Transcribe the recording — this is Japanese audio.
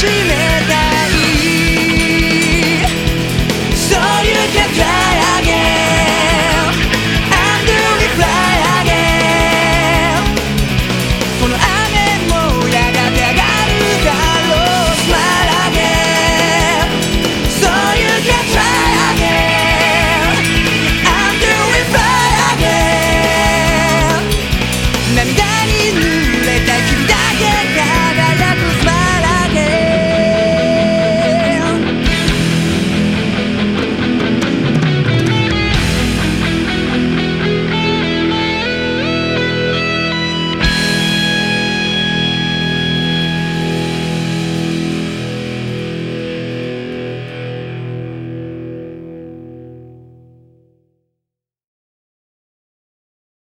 始めたい So you can try again And do it fly again この雨もやがて上がるだろう Smile again So you can try again And do it fly again 涙に濡れた君だけ輝く